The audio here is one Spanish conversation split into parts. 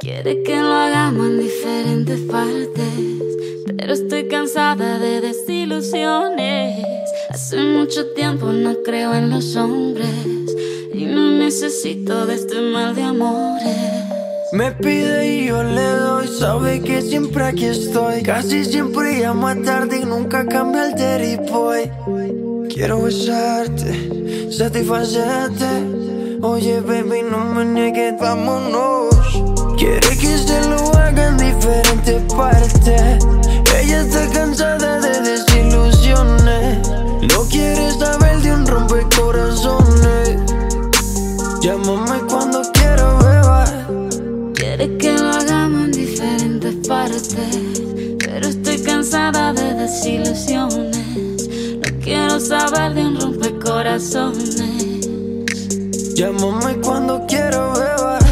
Quiere que lo hagamos en diferentes partes, pero estoy cansada de desilusiones. Hace mucho tiempo no creo en los hombres y no necesito de este mal de amores. Me pide y yo le doy, sabe que siempre aquí estoy. Casi siempre llama tarde y nunca cambia el Terry boy. Quiero besarte, satisfacerte. Oye, baby, no me niegues, vámonos. Quiere que se lo haga en diferentes partes. Ella está cansada de desilusiones. No quiere saber de un rompecorazones. Llámame cuando quiero beber. Quiere que lo hagamos en diferentes partes, pero estoy cansada de desilusiones. No quiero saber de un rompecorazones. Llámame cuando quiero beber.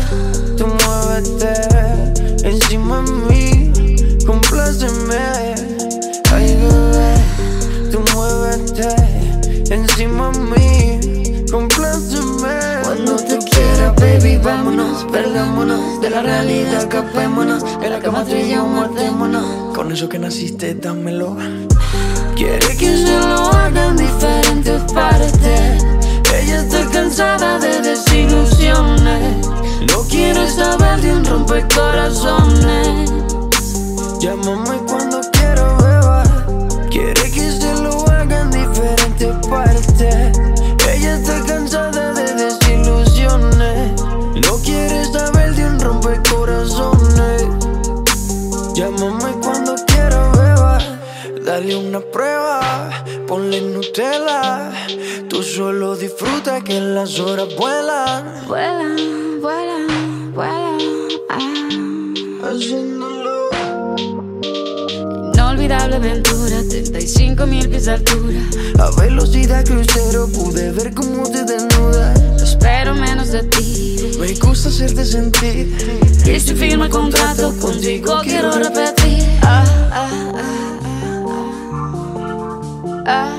Tú muévete encima de mí, compláceme. Ay, bebé, tú muévete encima de mí, compláceme. Cuando tú quieras, baby, vámonos, perdámonos de la realidad, escapémonos. En la cama tú y yo mordémonos. Con eso que naciste, dámelo. Quiere que se lo haga en diferentes rompecorazones. Llámame cuando quiero beber. Quiere que se lo haga en diferentes partes. Ella está cansada de desilusiones. No quiere saber de un rompecorazones. Llámame cuando quiero beber. Dale una prueba, ponle Nutella. Tú solo disfruta que las horas vuelan. Vuela, vuela. ah. Haciéndolo. Inolvidable aventura, 35 mil pies de altura. A velocidad crucero pude ver cómo te desnudas. Espero menos de ti. Me gusta hacerte sentir. Y si firma el contrato contigo, quiero repetir. Ah, ah, ah, ah, ah. Ah,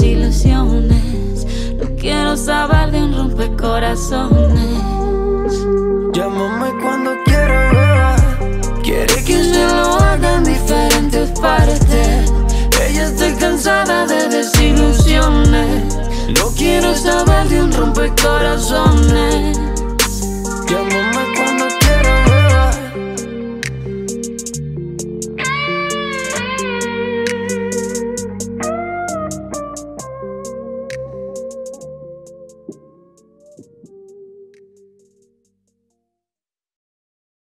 desilusiones. No quiero saber de un rompecorazones. Llámame cuando quiero beber. Quiere que se lo haga en diferentes partes. Ella está cansada de desilusiones. No quiero saber de un rompecorazones.